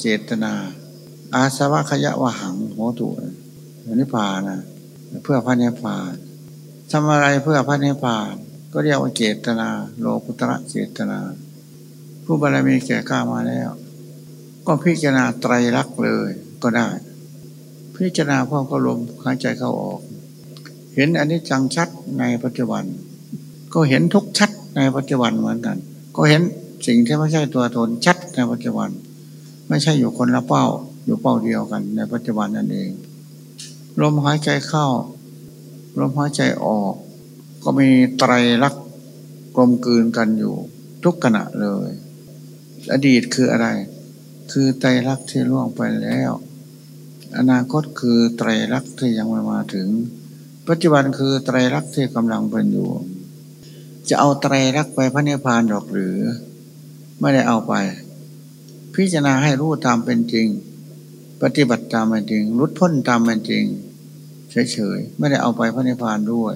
เจตนา อาสวะขยะวะหังโหตุนิพพานะเพื่อพระนิพพานทำอะไรเพื่อพระนิพพาน ก็เรียกว่าเจตนา โลกุตระเจตนา ผู้บารมีแก่กล้ามาแล้ว ก็พิจารณาไตรลักษณ์เลยก็ได้ พิจารณาพ่อก็ลมหายใจเข้าออก เห็นอันนี้จังชัดในปัจจุบัน ก็เห็นทุกชัดในปัจจุบันเหมือนกัน ก็เห็นสิ่งที่ไม่ใช่ตัวตนชัดในปัจจุบัน ไม่ใช่อยู่คนละเป้า อยู่เป้าเดียวกัน ในปัจจุบันนั่นเอง ลมหายใจเข้า ลมหายใจออก ก็มีไตรลักษณ์กลมกลืนกันอยู่ ทุกขณะเลย อดีตคืออะไร คือไตรลักษณ์ที่ล่วงไปแล้ว อนาคตคือไตรลักษณ์ที่ยังไม่มาถึง ปัจจุบันคือไตรลักษณ์ที่กำลังเป็นอยู่ จะเอาไตรลักษณ์ไปพระนิพพานหรอกหรือ ไม่ได้เอาไป พิจารณาให้รู้ตามเป็นจริง ปฏิบัติตามเป็นจริงรุดพ้นตามเป็นจริง เฉยๆ ไม่ได้เอาไปพระนิพพานด้วย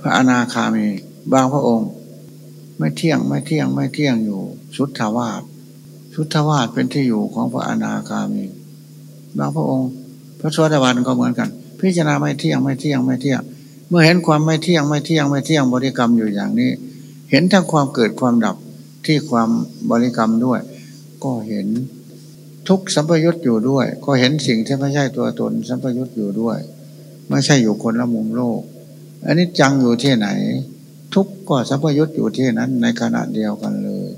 พระอนาคามี บางพระองค์ ไม่เที่ยงไม่เที่ยงไม่เที่ยงอยู่ สุทธาวาสสุทธาวาสเป็นที่อยู่ของพระอนาคามี บางพระองค์ พระสวัสดิวันก็เหมือนกัน พิจารณาไม่เที่ยงไม่เที่ยงไม่เที่ยง เมื่อเห็นความไม่เที่ยงไม่เที่ยงไม่เที่ยงบริกรรมอยู่อย่างนี้ เห็นทั้งความเกิดความดับที่ความบริกรรมด้วย ก็เห็น ทุกสัมปยุตอยู่ด้วย ก็เห็นสิ่งที่ไม่ใช่ตัวตน สัมปยุตอยู่ด้วย ไม่ใช่อยู่คนละมุมโลก อันนี้จังอยู่ที่ไหน ทุกก็สัมพยุตอยู่ที่นั้นในขณะเดียวกันเลย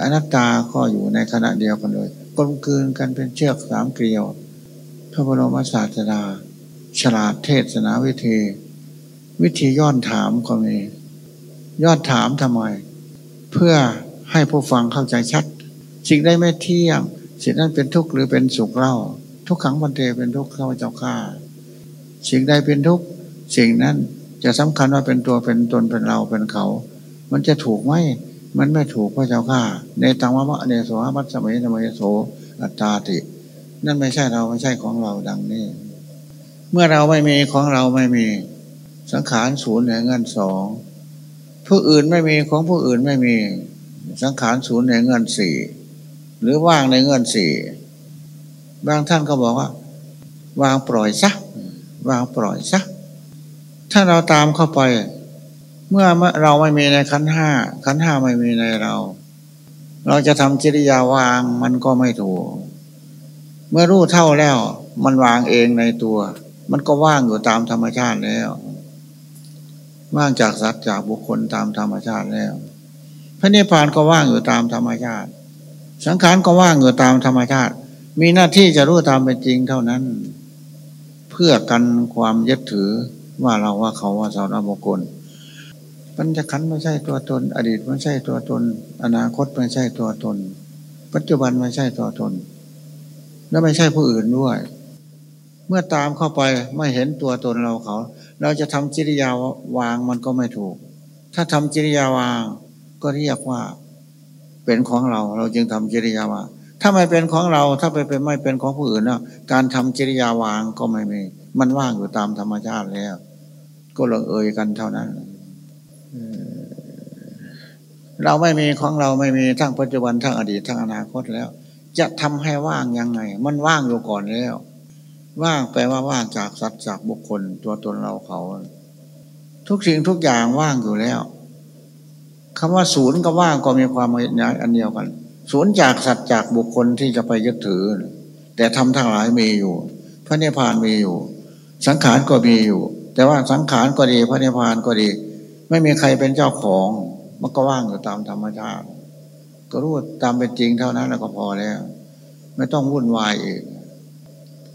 อนัตตาก็อยู่ในขณะเดียวกันเลยกลมกลืนกันเป็นเชือกสามเกลียว พระบรมศาสดา ฉลาดเทศนาวิธี วิธีย้อนถามก็มีย้อนถามทำไม เพื่อให้ผู้ฟังเข้าใจชัด สิ่งได้ไม่เที่ยง สิ่งนั้นเป็นทุกข์หรือเป็นสุขเล่า ทุกขังบันเทเป็นทุกข์ข้าเจ้าข้าสิ่งใดเป็นทุกข์สิ่งนั้นจะสำคัญว่าเป็นตัวเป็นตนเป็นเราเป็นเขา มันจะถูกไหมมันไม่ถูกพระเจ้าข้าในตังวะเนโสหมัตสมัยสมัยโสอัตตาติ นั่นไม่ใช่เราไม่ใช่ของเราดังนี้ เมื่อเราไม่มีของเราไม่มีสังขารศูนย์เหนือเงินสองผู้อื่นไม่มีของผู้อื่นไม่มี สังขารศูนย์เหนือเงินสี่ หรือว่างในเงินสี่บางท่านก็บอกว่า วางปล่อยซะวางปล่อยซะถ้าเราตามเข้าไป เมื่อเราไม่มีในขันห้าขันห้าไม่มีในเรา เราจะทำกิริยาวางมันก็ไม่ถูก เมื่อรู้เท่าแล้ว มันวางเองในตัว มันก็ว่างอยู่ตามธรรมชาติแล้วว่างจากสัตว์จากบุคคลตามธรรมชาติแล้ว พระนิพพานก็ว่างอยู่ตามธรรมชาติ สังขารก็ว่างอยู่ตามธรรมชาติ มีหน้าที่จะรู้ตามเป็นจริงเท่านั้น เพื่อกันความยึดถือว่าเราว่าเขาว่าสาวนาบุคคลปัญจขันธ์ไม่ใช่ตัวตน อดีตไม่ใช่ตัวตน อนาคตไม่ใช่ตัวตน ปัจจุบันไม่ใช่ตัวตน และไม่ใช่ผู้อื่นด้วย เมื่อตามเข้าไปไม่เห็นตัวตนเราเขา เราจะทำจิริยาวางมันก็ไม่ถูก ถ้าทำจิริยาวางก็เรียกว่า เป็นของเรา เราจึงทำจิริยาวางถ้าไม่เป็นของเรา ถ้าไปเป็นไม่เป็นของผู้อื่นนะการทำกิริยาวางก็ไม่มี มันว่างอยู่ตามธรรมชาติแล้ว ก็ลงเอยกันเท่านั้นเราไม่มีของเราไม่มีทั้งปัจจุบันทั้งอดีตทั้งอนาคตแล้ว จะทำให้ว่างยังไง มันว่างอยู่ก่อนแล้ว ว่างแปลว่าว่างจากสัตว์จากบุคคลตัวตนเราเขา ทุกสิ่งทุกอย่างว่างอยู่แล้ว คำว่าศูนย์กับว่างก็มีความหมายอันเดียวกันสูญจากสัตว์จากบุคคลที่จะไปยึดถือ แต่ทำทั้งหลายมีอยู่ พระนิพพานมีอยู่ สังขารก็มีอยู่ แต่ว่าสังขารก็ดี พระนิพพานก็ดี ไม่มีใครเป็นเจ้าของมันก็ว่างอยู่ตามธรรมชาติ ก็รู้ตามเป็นจริงเท่านั้นแล้วก็พอแล้ว ไม่ต้องวุ่นวายอีก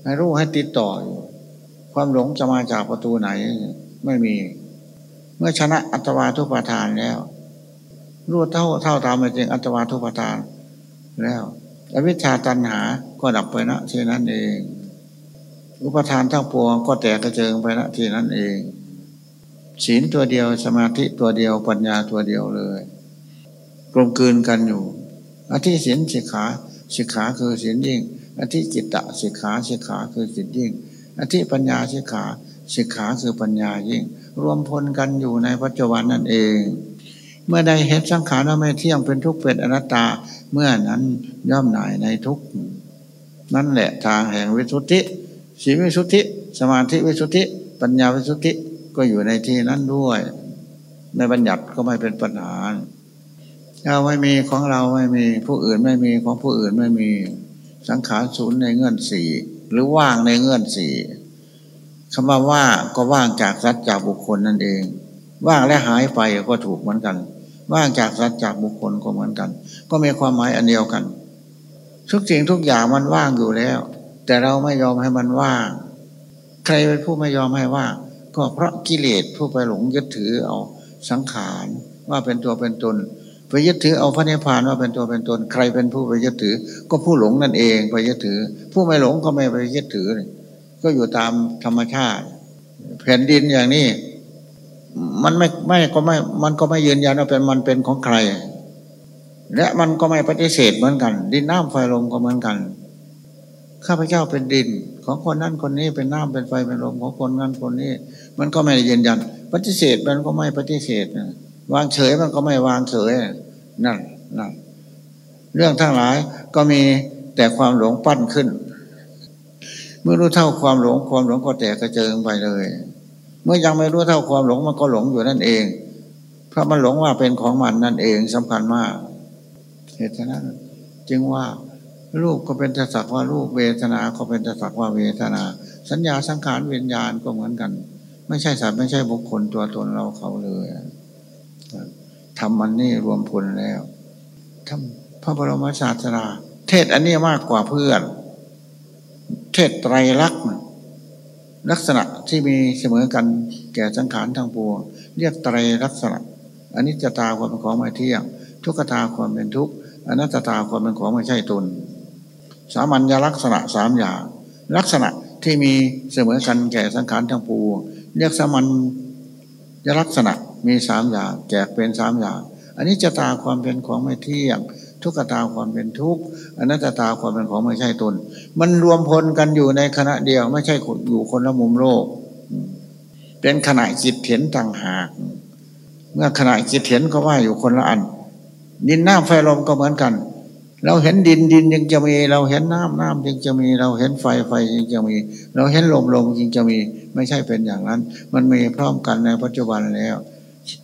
ให้รู้ให้ติดต่ออยู่ความหลงจะมาจากประตูไหน ไม่มี เมื่อชนะอัตวาทุปทานแล้ว รู้เท่าเท่าตามเป็นจริงอัตวาทุปทานแล้วอวิชชาตันหาก็ดับไปนะที่นั้นเอง อุปทานทั้งปวงก็แตกกระเจิงไปนะที่นั้นเอง ศีลตัวเดียวสมาธิตัวเดียวปัญญาตัวเดียวเลยกลมกลืนกันอยู่อธิศีลสิกขาสิกขาคือศีลยิ่งอธิจิตตะสิกขาสิกขาคือจิตยิ่งอธิปัญญาสิกขาสิกขาคือปัญญายิ่ง รวมพลกันอยู่ในปัจจุบันนั่นเอง เมื่อใดเห็นสังขารว่าไม่เที่ยงเป็นทุกข์เป็นอนัตตา เมื่อนั้นย่อมหน่ายในทุกข์นั่นแหละทางแห่งวิสุทธิสีวิสุทธิ สมาธิวิสุทธิ ปัญญาวิสุทธิก็อยู่ในที่นั้นด้วย ในบัญญัติก็ไม่เป็นปัญหาเราไม่มีของเราไม่มีผู้อื่นไม่มีของผู้อื่นไม่มีสังขารศูนย์ในเงื่อนสี่หรือว่างในเงื่อนสี่คำว่าว่าก็ว่างจากสัจจากบุคคลนั่นเอง ว่างและหายไปก็ถูกเหมือนกัน ว่างจากสัจจากบุคคลก็เหมือนกัน ก็มีความหมายอันเดียวกัน ทุกสิ่งทุกอย่างมันว่างอยู่แล้ว แต่เราไม่ยอมให้มันว่าง ใครเป็นผู้ไม่ยอมให้ว่างก็เพราะกิเลสผู้ไปหลงยึดถือเอาสังขารว่าเป็นตัวเป็นตนไปยึดถือเอาพระนิพพานว่าเป็นตัวเป็นตน ใครเป็นผู้ไปยึดถือ ก็ผู้หลงนั่นเองไปยึดถือ ผู้ไม่หลงก็ไม่ไปยึดถือ ก็อยู่ตามธรรมชาติ แผ่นดินอย่างนี้ มันไม่ไม่ก็ไม่ มันก็ไม่ยืนยันว่าเป็นมันเป็นของใคร และมันก็ไม่ปฏิเสธเหมือนกัน ดินน้ำไฟลมก็เหมือนกัน ข้าพเจ้าเป็นดิน ของคนนั้นคนนี้เป็นน้ำเป็นไฟเป็นลมของคนนั้นคนนี้ มันก็ไม่ยืนยัน ปฏิเสธมันก็ไม่ปฏิเสธวางเฉยมันก็ไม่วางเฉยนั่นนั่นเรื่องทั้งหลายก็มีแต่ความหลงปั้นขึ้น เมื่อรู้เท่าความหลงความหลงก็แตกกระเจิงไปเลย เมื่อยังไม่รู้เท่าความหลงมันก็หลงอยู่นั่นเอง เพราะมันหลงว่าเป็นของมันนั่นเองสำคัญมาก เหตุนั้นจึงว่ารูปก็เป็นตสักว่ารูปเวทนา ก็เป็นตสักว่าเวทนา สัญญาสังขารวิญญาณก็เหมือนกัน ไม่ใช่สัตว์ไม่ใช่บุคคลตัวตนเราเขาเลยทำมันนี่รวมพลแล้วทำพระบรมศาสนาเทศอันนี้มากกว่าเพื่อน เทศไตรลักษณ์ ลักษณะที่มีเสมอกันแก่สังขารทางปวงเรียกไตรลักษณะอันนี้จะตาความเป็นของไม่เที่ยง ทุกตาความเป็นทุกอนัตตาความเป็นของไม่ใช่ตน สามัญญลักษณะสามอย่าง ลักษณะที่มีเสมอกันแก่สังขารทางปวงเรียกสามัญลักษณะมีสามอย่าง แจกเป็นสามอย่าง อันนี้จะตาความเป็นของไม่เที่ยง ทุกขตาความเป็นทุกข์อนัตตาความเป็นของไม่ใช่ตน มันรวมพลกันอยู่ในขณะเดียว ไม่ใช่อยู่คนละมุมโลก เป็นขณะจิตเห็นต่างหาก เมื่อขณะจิตเห็นก็ว่าอยู่คนละอัน ดินน้ำไฟลมก็เหมือนกัน เราเห็นดินดินยังจะมี เราเห็นน้ำน้ำยังจะมี เราเห็นไฟไฟยังจะมี เราเห็นลมลมยังจะมี ไม่ใช่เป็นอย่างนั้น มันมีพร้อมกันในปัจจุบันแล้ว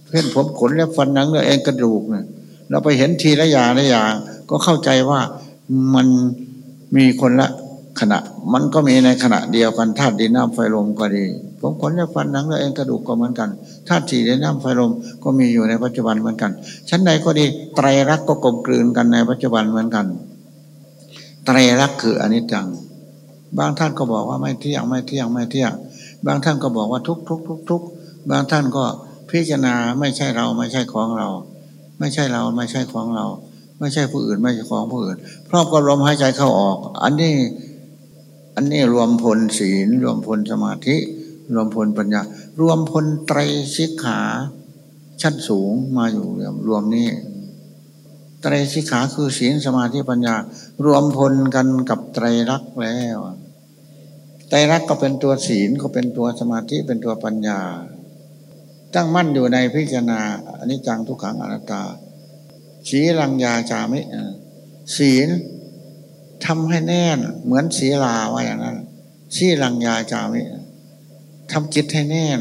เพื่อนผมขนและฟันหนังเนื้อเองกระดูกเนี่ย เราไปเห็นทีละอย่างละอย่างก็เข้าใจว่ามันมีคนละขณะ มันก็มีในขณะเดียวกันธาตุดินน้ำไฟลมก็ดี ผมขนและฟันหนังเนื้อเองกระดูกก็เหมือนกันธาตุสี่ดินน้ำไฟลมก็มีอยู่ในปัจจุบันเหมือนกัน ชั้นใดก็ดีไตรลักษณ์ก็กลมกลืนกันในปัจจุบันเหมือนกัน ไตรลักษณ์คืออนิจจัง บางท่านก็บอกว่าไม่เที่ยงไม่เที่ยงไม่เที่ยง บางท่านก็บอกว่าทุกทุกทุกทุกบางท่านก็พิจารณาไม่ใช่เราไม่ใช่ของเรา ไม่ใช่เราไม่ใช่ของเรา ไม่ใช่ผู้อื่นไม่ใช่ของผู้อื่นพร้อมกับลมหายใจเข้าออก อันนี้อันนี้รวมพลศีล รวมพลสมาธิ รวมพลปัญญา รวมพลไตรสิกขาชั้นสูงมาอยู่รวมนี้ไตรสิกขาคือศีลสมาธิปัญญา รวมพลกันกับไตรลักษณ์แล้วไตรลักษณ์ก็เป็นตัวศีลก็เป็นตัวสมาธิเป็นตัวปัญญา ตั้งมั่นอยู่ในพิจารณาอันนี้จังทุกขังอนัตตาสีลังยาจามิศีลทำให้แน่น เหมือนศีลาว่าอย่างนั้นสีลังยาจามิทำจิตให้แน่น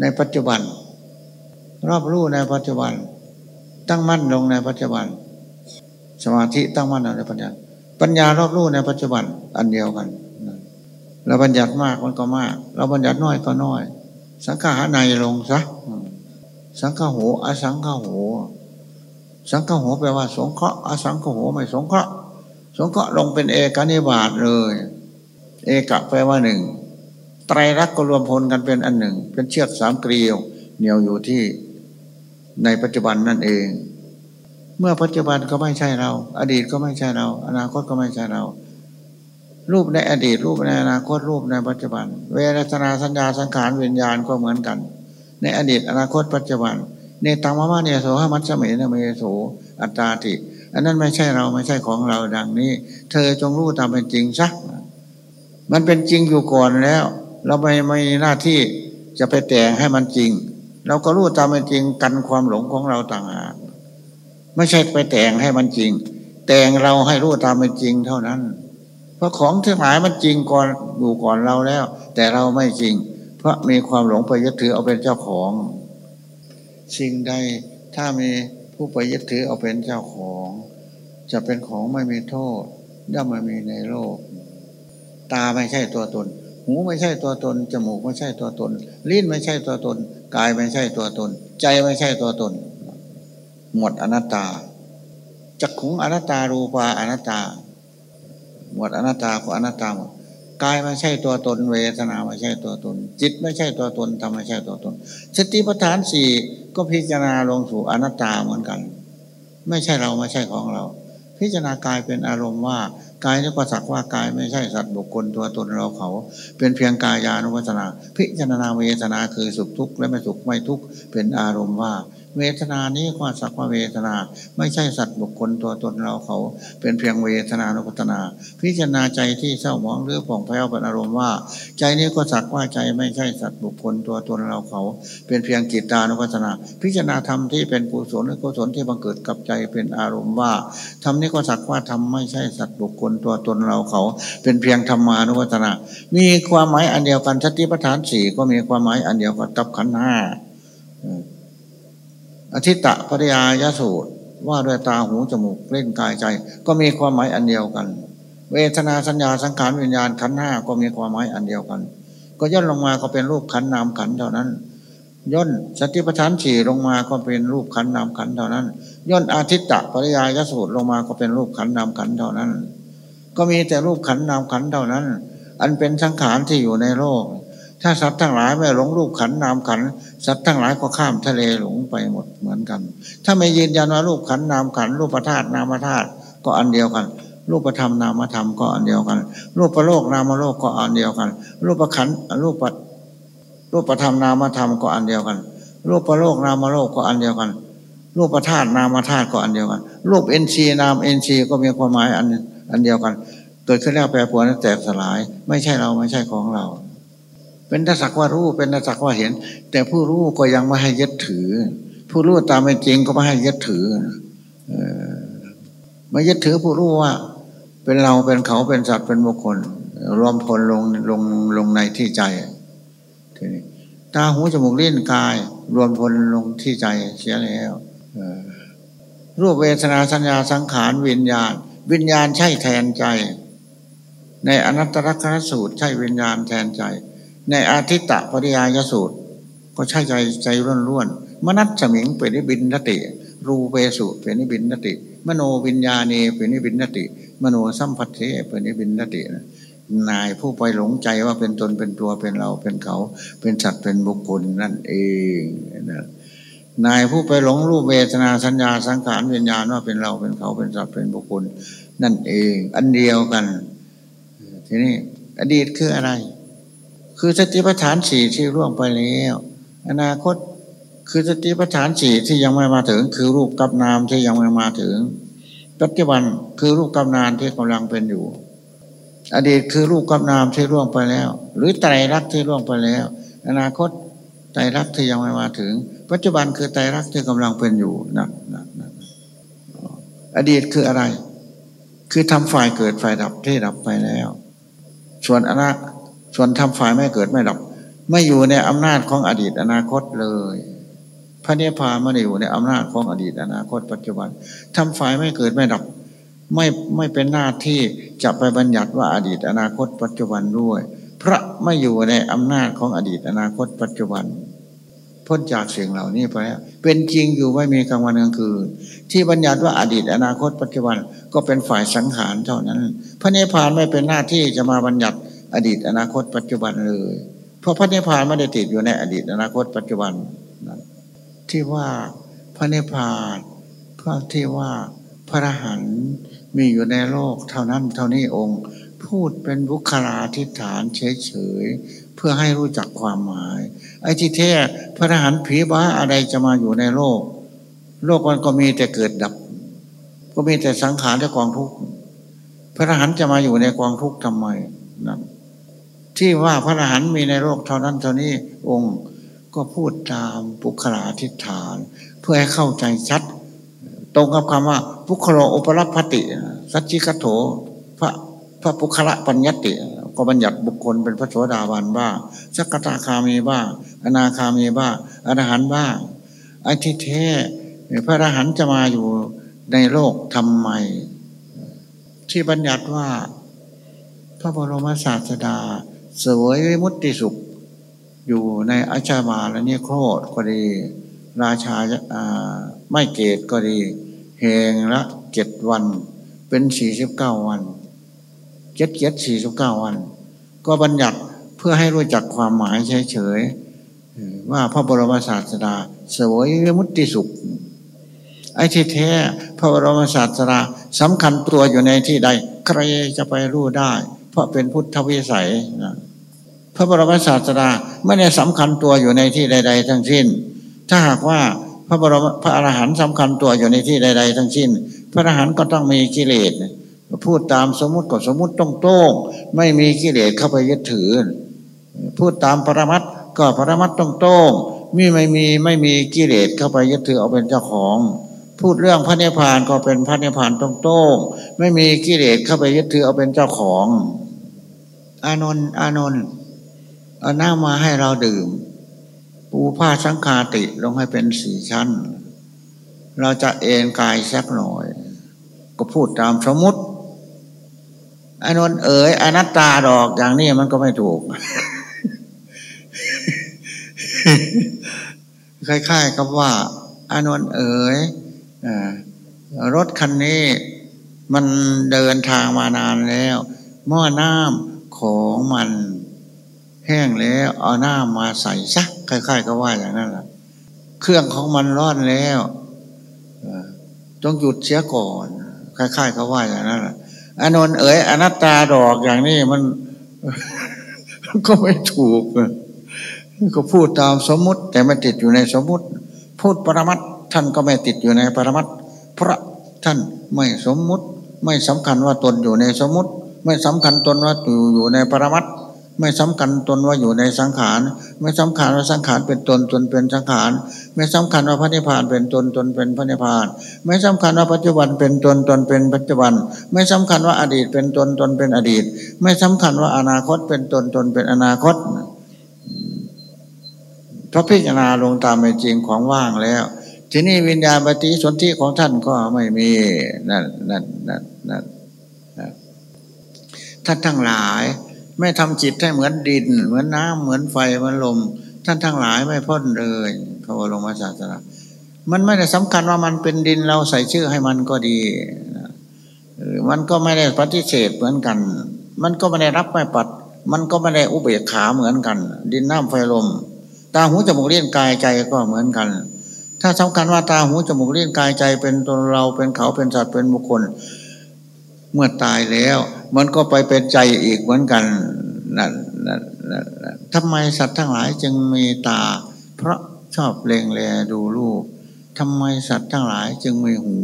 ในปัจจุบัน รอบรู้ในปัจจุบัน ตั้งมั่นลงในปัจจุบัน สมาธิตั้งมั่นในปัญญา ปัญญารอบรู้ในปัจจุบัน อันเดียวกันเราบัญญัติมากมันก็มาก เราบัญญัติน้อยก็น้อย สังฆาในลงซะสังฆโหอสังฆโห สังฆโหแปลว่า สงเคราะห์อสังฆโหไม่สงเคราะห์สงเคราะห์ลงเป็นเอกนิบาตเลย เอกแปลว่าหนึ่งไตรลักษณ์ก็รวมพลกันเป็นอันหนึ่ง เป็นเชือกสามเกลียว เหนียวอยู่ที่ในปัจจุบันนั่นเอง เมื่อปัจจุบันก็ไม่ใช่เรา อดีตก็ไม่ใช่เรา อนาคตก็ไม่ใช่เรา รูปในอดีตรูปในอนาคตรูปในปัจจุบัน เวทนาสัญญาสังขารวิญญาณก็เหมือนกัน ในอดีตอนาคตปัจจุบันเนตังมะมะเนโสหมัตสมินเมโสอัตตาติอันนั้นไม่ใช่เราไม่ใช่ของเราดังนี้ เธอจงรู้ตามเป็นจริงซะมันเป็นจริงอยู่ก่อนแล้ว เราไม่ไม่หน้าที่จะไปแต่งให้มันจริง เราก็รู้ตามเป็นจริงกันความหลงของเราต่างหากไม่ใช่ไปแต่งให้มันจริง แต่งเราให้รู้ตามเป็นจริงเท่านั้น เพราะของทั้งหลายมันจริงก่อนอยู่ก่อนเราแล้ว แต่เราไม่จริง เพราะมีความหลงไปยึดถือเอาเป็นเจ้าของ สิ่งใดถ้ามีผู้ไปยึดถือเอาเป็นเจ้าของ จะเป็นของไม่มีโทษย่อมไม่มีในโลก ตาไม่ใช่ตัวตน หูไม่ใช่ตัวตน จมูกไม่ใช่ตัวตน ลิ้นไม่ใช่ตัวตน กายไม่ใช่ตัวตน ใจไม่ใช่ตัวตน หมดอนัตตาจักขุงอนัตตารูปาอนัตตา หมดอนัตตาก็อนัตตาหมดกายไม่ใช่ตัวตนเวทนาไม่ใช่ตัวตน จิตไม่ใช่ตัวตนธรรมไม่ใช่ตัวตนสติปัฏฐานสี่ก็พิจารณาลงสู่อนัตตาเหมือนกัน ไม่ใช่เราไม่ใช่ของเรา พิจารณากายเป็นอารมณ์ว่ากายนี่ก็สักว่ากายไม่ใช่สัตว์บุคคลตัวตนเราเขา เป็นเพียงกายานุปัสนา พิจารณาเวทนาคือสุขทุกข์และไม่สุขไม่ทุกข์เป็นอารมณ์ว่าเวทนานี้ก็สักว่าเวทนา ไม่ใช่สัตว์บุคคลตัวตนเราเขา เป็นเพียงเวทนานุปัตนา พิจารณาใจที่เศร้าหมองหรือผ่องแผ้วเป็นอารมณ์ว่า ใจนี้ก็สักว่าใจไม่ใช่สัตว์บุคคลตัวตนเราเขา เป็นเพียงกิจตานุปัตนา พิจารณาธรรมที่เป็นกุศลหรือกุศลที่บังเกิดกับใจเป็นอารมณ์ว่าธรรมนี้ก็สักว่าธรรมไม่ใช่สัตว์บุคคลตัวตนเราเขา เป็นเพียงธรรมานุปัตนา มีความหมายอันเดียวกันสติปัฏฐานสี่ก็มีความหมายอันเดียวกันกับขันห้า อธิตะปริยายสูตร ว่าด้วยตาหูจมูกเล่นกายใจ ก็มีความหมายอันเดียวกัน เวทนาสัญญาสังขารวิญญาณขันห้าก็มีความหมายอันเดียวกัน ก็ย่นลงมาก็เป็นรูปขันนามขันเท่านั้น ย่นสติปัฏฐานสี่ลงมาก็เป็นรูปขันนามขันเท่านั้น ย่นอาทิตตะปริยายสูตรลงมาก็เป็นรูปขันนามขันเท่านั้น ก็มีแต่รูปขันนามขันเท่านั้น อันเป็นสังขารที่อยู่ในโลก ถ้าสัตว์ทั้งหลายไม่หลงรูปขันนามขันสัตว์ทั้งหลายก็ข้ามทะเลหลงไปหมดเหมือนกัน ถ้าไม่ยืนยันว่ารูปขันนามขันรูปธาตุนามธาตุก็อันเดียวกัน รูปธรรมนามธรรมก็อันเดียวกัน รูปประโลกนามโลกก็อันเดียวกัน รูปประขันรูปปรูปประธรรมนามธรรมก็อันเดียวกัน รูปประโลกนามโลกก็อันเดียวกัน รูปประธาตุนามธาตุก็อันเดียวกัน รูปอินทรีย์นามอินทรีย์ก็มีความหมายอันอันเดียวกัน เกิดขึ้นแล้วแปรปรวนแตกสลาย ไม่ใช่เราไม่ใช่ของเรา เป็นทัศกว่ารู้ เป็นทัศกว่าเห็น แต่ผู้รู้ก็ยังไม่ให้ยึดถือ ผู้รู้ตามเป็นจริงก็ไม่ให้ยึดถือไม่ยึดถือผู้รู้ว่า เป็นเราเป็นเขาเป็นสัตว์เป็นบุคคล รวมพลลงลงลงในที่ใจทีนี้ตาหูจมูกลิ้นกาย รวมพลลงที่ใจเสียแล้วรูปเวทนาสัญญาสังขารวิญญาณ วิญญาณใช่แทนใจ ในอนัตตลักนสูตรใช่วิญญาณแทนใจ ในอาทิตตปริยายสูตร ก็ใช่ใจใจร่วนร่วนมนัตสมิงเป็นนิบินนติ รูเปสุเป็นนิบินนติ มโนวิญญาณีเป็นนิบินนติ มโนสัมผัสเทเป็นนิบินนตินายผู้ไปหลงใจว่าเป็นตนเป็นตัวเป็นเราเป็นเขา เป็นสัตว์เป็นบุคคลนั่นเองนะนายผู้ไปหลงรูปเวทนาสัญญาสังขารวิญญาณว่าเป็นเราเป็นเขาเป็นสัตว์เป็นบุคคล นั่นเอง อันเดียวกัน ทีนี้อดีตคืออะไร คือสติปัฏฐานสี่ที่ร่วงไปแล้ว อนาคตคือสติปัฏฐานสี่ที่ยังไม่มาถึง คือรูปกับนามที่ยังไม่มาถึง ปัจจุบันคือรูปกับนามที่กำลังเป็นอยู่ อดีตคือรูปกับนามที่ร่วงไปแล้ว หรือไตรลักษณ์ที่ร่วงไปแล้ว อนาคตไตรลักษณ์ที่ยังไม่มาถึง ปัจจุบันคือไตรลักษณ์ที่กำลังเป็นอยู่นะนะนะอดีตคืออะไร คือทำฝ่ายเกิดฝ่ายดับที่ดับไปแล้ว ส่วนอนาคต ส่วนทำฝ่ายไม่เกิดไม่ดับ ไม่อยู่ในอำนาจของอดีตอนาคตเลย พระเนพาไม่ได้อยู่ในอำนาจของอดีตอนาคต ปัจจุบันทำฝ่ายไม่เกิดไม่ดับ ไม่ไม่เป็นหน้าที่จะไปบัญญัติว่าอดีตอนาคต ปัจจุบันด้วย พระไม่อยู่ในอำนาจของอดีตอนาคต ปัจจุบันพ้นจากสิ่งเหล่านี้ไปแล้วเป็นจริงอยู่ไม่มีกลางวันกลางคืน ที่บัญญัติว่าอดีตอนาคตปัจจุบันก็เป็นฝ่ายสังขารเท่านั้น พระเนพานไม่เป็นหน้าที่จะมาบัญญัติ อดีตอนาคตปัจจุบันเลย เพราะพระนิพพานไม่ได้ติดอยู่ในอดีตอนาคตปัจจุบันที่ว่าพระนิพพานเพราะที่ว่าพระหันมีอยู่ในโลกเท่านั้นเท่านี้องค์ พูดเป็นบุคลาธิฐานเฉยๆเพื่อให้รู้จักความหมาย ไอ้ที่แท้พระหันผีบ้าอะไรจะมาอยู่ในโลก โลกมันก็มีแต่เกิดดับ ก็มีแต่สังขารและกองทุกข์พระหันจะมาอยู่ในกองทุกข์ทำไมนั่น ที่ว่าพระอรหันต์มีในโลกเท่านั้นเท่านี้องค์ก็พูดตามปุคลาทิฏฐาน เพื่อให้เข้าใจชัด ตรงกับคำว่าปุคโลอุปรัพติ สัจจิกโถพระพระปุคละปัญญติก็บัญญัติบุคคลเป็นพระโสดาบันบ้างสักตาคามีบ้างอนาคามีบ้างอรหันต์บ้างไอ้ที่แท้พระอรหันต์จะมาอยู่ในโลกทำไม ที่บัญญัติว่า พระบรมศาสดา สวยมุตติสุข อยู่ในอาชามาและนี่โคตรก็ดี ราชาไม่เกตก็ดีเฮงละเจ็ดวัน เป็นสี่สิบเก้าวันเจ็ดเจ็ดสี่สิบเก้าวัน ก็บัญญัติเพื่อให้รู้จักความหมายเฉยๆว่าพระบรมศาสดาสวยมุตติสุขไอ้ที่แท้พระบรมศาสดาสำคัญตัวอยู่ในที่ใด ใครจะไปรู้ได้ เพราะเป็นพุทธวิสัยนะ ระบรมศาสดาไม่ได้สำคัญตัวอยู่ในที่ใด ๆ ทั้งสิ้น ถ้าหากว่าพระบรมพระอรหันต์สำคัญตัวอยู่ในที่ใด ๆ ทั้งสิ้น พระอรหันต์ก็ต้องมีกิเลสพูดตามสมมติก็สมมติตรงโต้งไม่มีกิเลสเข้าไปยึดถือ พูดตามปรมัตก็ปรมัตตรงโต้งมีไม่มีไม่มีกิเลสเข้าไปยึดถือเอาเป็นเจ้าของ พูดเรื่องพระนิพพานก็เป็นพระนิพพานตรงโต้งไม่มีกิเลสเข้าไปยึดถือเอาเป็นเจ้าของ อานนท์อานนท์ เอาน้ำมาให้เราดื่ม ปูผ้าสังคาติลงให้เป็นสี่ชั้น เราจะเอนกายสักหน่อย ก็พูดตามสมมติอานนเอ๋ยอนัตตาดอกอย่างนี้มันก็ไม่ถูก คล้ายๆกับว่า อานนเอ๋ยรถคันนี้มันเดินทางมานานแล้วหม้อน้ำของมัน แห้งแล้วเอาหน้ำมาใส่ซักคล้ายๆก็ว่าอย่างนั้นแหละเครื่องของมันร้อนแล้วต้องหยุดเสียก่อนคล้ายๆก็ว่าอย่างนั้นแหละอนนท์เอ๋ยอนัตตาดอกอย่างนี้มันก็ไม่ถูกก็พูดตามสมมุติ แต่ไม่ติดอยู่ในสมมุติ พูดปรมัตท่านก็ไม่ติดอยู่ในปรมัตเพราะท่านไม่สมมุติ ไม่สำคัญว่าตนอยู่ในสมมุติ ไม่สำคัญตนว่าอยู่อยู่ในปรมัต ไม่สำคัญตนว่าอยู่ในสังขาร ไม่สำคัญว่าสังขารเป็นตนตนเป็นสังขาร ไม่สำคัญว่าพระนิพพานเป็นตนตนเป็นพระนิพพาน ไม่สำคัญว่าปัจจุบันเป็นตนตนเป็นปัจจุบัน ไม่สำคัญว่าอดีตเป็นตนตนเป็นอดีต ไม่สำคัญว่าอนาคตเป็นตนตนเป็นอนาคตพระพิจารณาลงตามเป็นจริงของว่างแล้ว ทีนี้วิญญาณปฏิสนธิของท่านก็ไม่มีนั่นนั่นนั่นนั่นท่านทั้งหลาย ไม่ทำจิตให้เหมือนดิน เหมือนน้ำเหมือนไฟเหมือนลม ท่านทั้งหลายไม่พ้นเลยพระบรมศาสดามันไม่ได้สำคัญว่ามันเป็นดินเราใส่ชื่อให้มันก็ดีมันก็ไม่ได้ปฏิเสธเหมือนกัน มันก็ไม่ได้รับไม่ปัด มันก็ไม่ได้อุเบกขาเหมือนกัน ดินน้ำไฟลม ตาหูจมูกเลี้ยงกายใจก็เหมือนกัน ถ้าสำคัญว่าตาหูจมูกเลี้ยงกายใจ เป็นตัวเราเป็นเขาเป็นสัตว์เป็นบุคคล เมื่อตายแล้ว มันก็ไปเป็นใจอีกเหมือนกัน นั่นนั่นนั่นทำไมสัตว์ทั้งหลายจึงมีตา เพราะชอบเลงแลดูรูปทำไมสัตว์ทั้งหลายจึงมีหู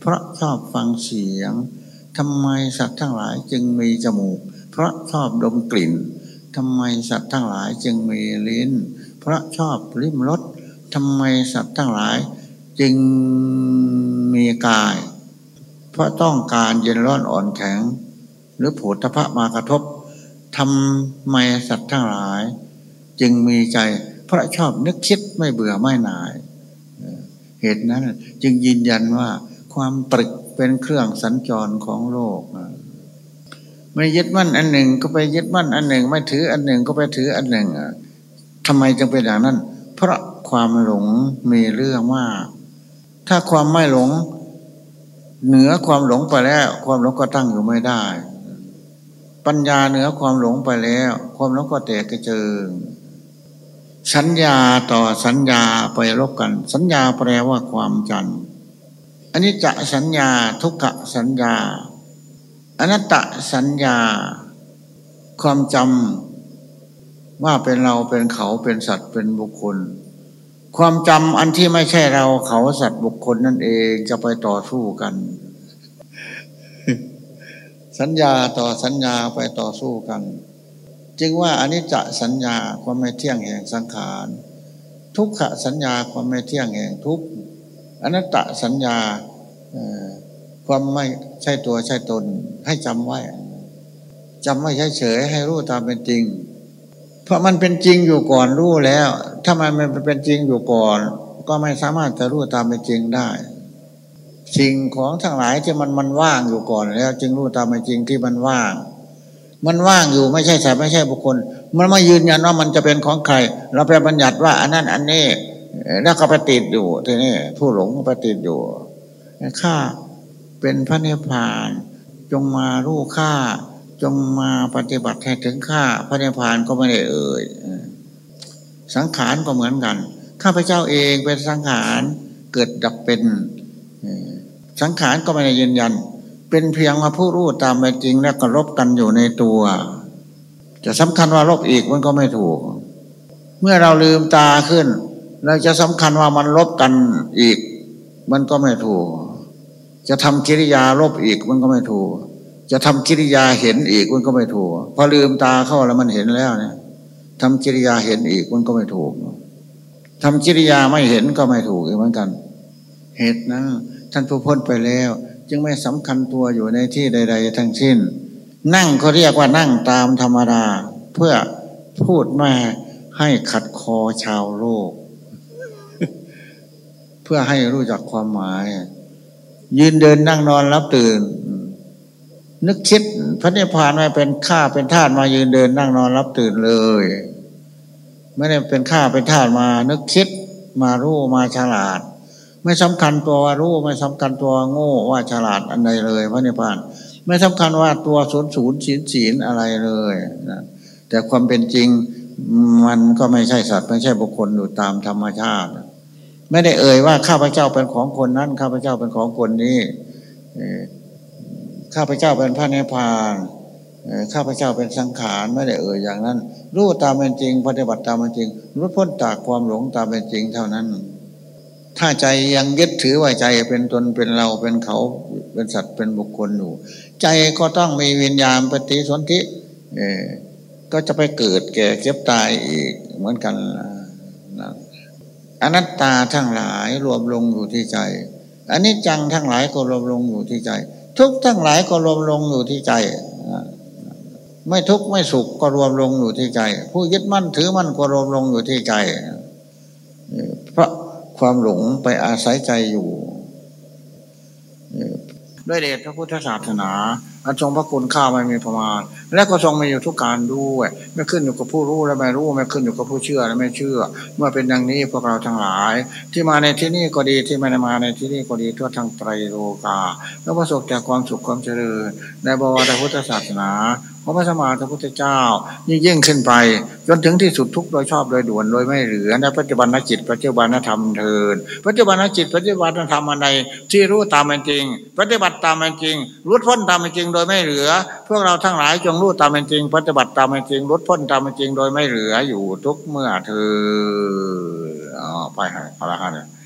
เพราะชอบฟังเสียงทำไมสัตว์ทั้งหลายจึงมีจมูก เพราะชอบดมกลิ่นทำไมสัตว์ทั้งหลายจึงมีลิ้น เพราะชอบลิ้มรสทำไมสัตว์ทั้งหลาย จึงมีกาย เพราะต้องการเย็นร้อนอ่อนแข็ง หรือผูทพะมากระทบ ทำไมสัตว์ทั้งหลาย จึงมีใจเพราะชอบนึกคิดไม่เบื่อไม่หน่าย เหตุนั้นจึงยืนยันว่าความตรึกเป็นเครื่องสัญจรของโลกไม่ยึดมั่นอันหนึ่งก็ไปยึดมั่นอันหนึ่ง ไม่ถืออันหนึ่งก็ไปถืออันหนึ่งทำไมจึงเป็นอย่างนั้น เพราะความหลงมีเรื่องมาก ถ้าความไม่หลง เหนือความหลงไปแล้ว ความหลงก็ตั้งอยู่ไม่ได้ ปัญญาเหนือความหลงไปแล้ว ความหลงก็แตกกระเจิง สัญญาต่อสัญญาไปรบกัน สัญญาแปลว่าความจันอันนี้จะสัญญาทุกขสัญญา อนัตตสัญญา ความจำว่าเป็นเราเป็นเขาเป็นสัตว์เป็นบุคคล ความจำอันที่ไม่ใช่เราเขาสัตว์บุคคลนั่นเองจะไปต่อสู้กัน สัญญาต่อสัญญาไปต่อสู้กัน จึงว่าอนนี้จสัญญาความไม่เที่ยงแห่งสังขาร ทุกขสัญญาความไม่เที่ยงแห่งทุกอนัตตสัญญาความไม่ใช่ตัวใช่ตนให้จำไว้จำไม่ใช่เฉยให้รู้ตามเป็นจริง เพราะมันเป็นจริงอยู่ก่อนรู้แล้ว ถ้ามันไม่เป็นจริงอยู่ก่อน ก็ไม่สามารถจะรู้ตามเป็นจริงได้ สิ่งของทั้งหลายที่มันมันว่างอยู่ก่อนแล้ว จึงรู้ตามเป็นจริงที่มันว่าง มันว่างอยู่ไม่ใช่สัตว์ไม่ใช่บุคคล มันไม่ยืนยันว่ามันจะเป็นของใคร เราไปบัญญัติว่า อันนั้นอันนี้แล้วก็ไปติดอยู่ทีนี้ผู้หลงไปติดอยู่ข้าเป็นพระเนพานจงมารู้ข้าจงมาปฏิบัติให้ถึงข้าพระเนพานก็ไม่ได้เอ่ยสังขารก็เหมือนกัน ข้าพเจ้าเองเป็นสังขารเกิดดับเป็น สังขารก็ไม่ได้ยืนยัน เป็นเพียงมาผู้รู้ตามเป็นจริงแล้วก็ลบกันอยู่ในตัว จะสำคัญว่าลบอีกมันก็ไม่ถูก เมื่อเราลืมตาขึ้นเราจะสำคัญว่ามันลบกันอีก มันก็ไม่ถูก จะทำกิริยาลบอีกมันก็ไม่ถูก จะทำกิริยาเห็นอีกมันก็ไม่ถูกพอลืมตาเข้าแล้วมันเห็นแล้วเนี่ยทำกิริยาเห็นอีกมันก็ไม่ถูกทำกิริยาไม่เห็นก็ไม่ถูกเหมือนกัน เหตุนั้น ท่านผู้พ้นไปแล้ว จึงไม่สำคัญตัวอยู่ในที่ใด ๆ ทั้งสิ้น นั่งเขาเรียกว่านั่งตามธรรมดา เพื่อพูดมาให้ขัดคอชาวโลก เพื่อให้รู้จักความหมาย ยืนเดินนั่งนอนรับตื่น นึกคิดพระนิพพานไม่เป็นข้าเป็นทาสมายืนเดินนั่งนอนรับตื่นเลยไม่ได้เป็นข้าเป็นทาสมานึกคิดมารู้มาฉลาด ไม่สำคัญตัวว่ารู้ไม่สำคัญตัวโง่ว่าฉลาดอันใดเลยพระนิพพาน ไม่สำคัญว่าตัวศูนย์ศูนย์ศีลศีลอะไรเลยนะแต่ความเป็นจริงมันก็ไม่ใช่สัตว์ไม่ใช่บุคคลอยู่ตามธรรมชาติ ไม่ได้เอ่ยว่าข้าพเจ้าเป็นของคนนั้น ข้าพเจ้าเป็นของคนนี้ข้าพเจ้าเป็นพระเนพานข้าพเจ้าเป็นสังขารไม่ได้เอ่ยอย่างนั้น รู้ตามเป็นจริง ปฏิบัติตามเป็นจริงรู้พ้นจากความหลงตามเป็นจริงเท่านั้น ถ้าใจยังยึดถือว่าใจเป็นตนเป็นเราเป็นเขาเป็นสัตว์เป็นบุคคลอยู่ ใจก็ต้องมีวิญญาณปฏิสนธิก็จะไปเกิดแก่เก็บตายอีกเหมือนกันนะอนัตตาทั้งหลายรวมลงอยู่ที่ใจอันนี้จังทั้งหลายก็รวมลงอยู่ที่ใจ ทุกทั้งหลายก็รวมลงอยู่ที่ใจไม่ทุกข์ไม่สุขก็รวมลงอยู่ที่ใจ ผู้ยึดมั่นถือมั่นก็รวมลงอยู่ที่ใจเพราะ ความหลงไปอาศัยใจอยู่ด้วยเดชพระพุทธศาสนาอันทรงพระคุณข้าไม่มีประมาณ และก็ทรงมีอยู่ทุกการด้วย ไม่ขึ้นอยู่กับผู้รู้และไม่รู้ ไม่ขึ้นอยู่กับผู้เชื่อและไม่เชื่อ เมื่อเป็นอย่างนี้พวกเราทั้งหลาย ที่มาในที่นี้ก็ดีที่ไม่ได้มาในที่นี้ก็ดีทั่วทั้งไตรโลกา แล้วประสบแต่ความสุขความเจริญในบวรพุทธศาสนาพระพระสมมาพระพุทธเจ้า ยิ่งยิ่งขึ้นไป จนถึงที่สุดทุกโดยชอบโดยด่วนโดยไม่เหลือในปัจจุบันนจิตปัจจุบันนธรรมเทินปัจจุบันนจิตปัจจุบันนธรรมอันใดที่รู้ตามเป็นจริง ปฏิบัติตามเป็นจริงรู้พ้นตามเป็นจริงโดยไม่เหลือ พวกเราทั้งหลายจงรู้ตามเป็นจริง ปฏิบัติตามเป็นจริงรู้พ้นตามเป็นจริงโดยไม่เหลืออยู่ทุกเมื่อเธออ๋อไปหาพระรหันต์